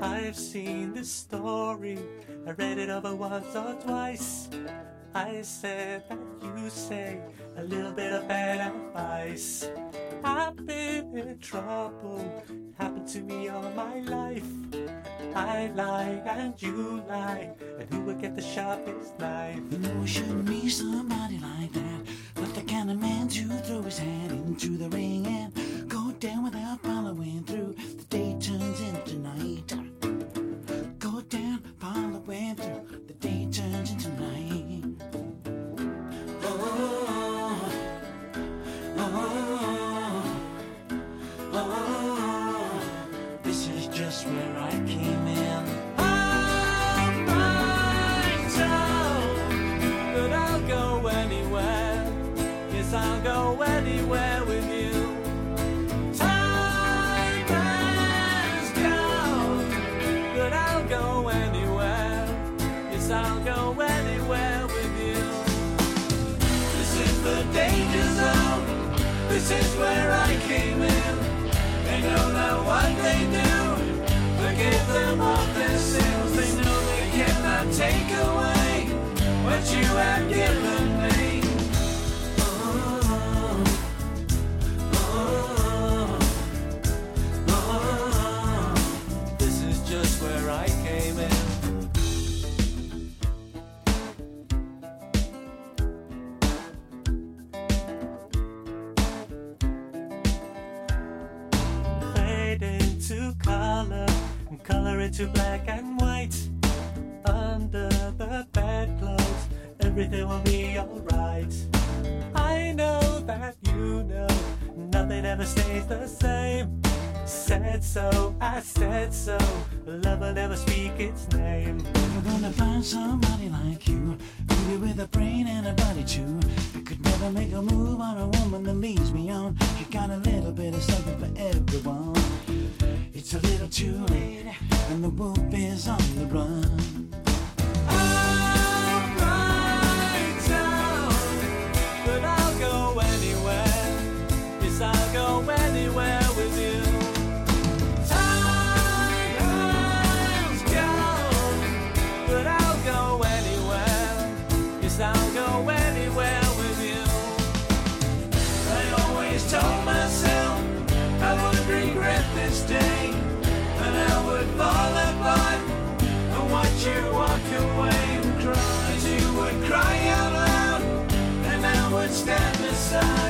I've seen this story, I read it over once or twice. I said that you say a little bit of bad advice. I've been in trouble, happened to me all my life. I lie and you lie, and who will get the sharpest knife? You know, I shouldn't be somebody like that. but the kind of man to throw his hat into the ring and go down without following through. The day turns into night. Just where I came in. So but I'll go anywhere. Yes, I'll go anywhere with you. Time has gone, but I'll go anywhere. Yes, I'll go anywhere with you. This is the danger zone. This is where I and it to black and white. Under the bedclothes, everything will be alright. I know that you know nothing ever stays the same. Said so, I said so. Love will never speak its name. Never gonna find somebody like you. With a brain and a body too. I could never make a move on a woman that leaves me on. You got a little bit of something for everyone. It's a little too late, and the wolf is on the run. I'm right down, oh, but I'll go anywhere. Yes, I'll go anywhere with you. Time's gone, but I'll go anywhere. Yes, I'll go anywhere with you. Always told. Stand beside.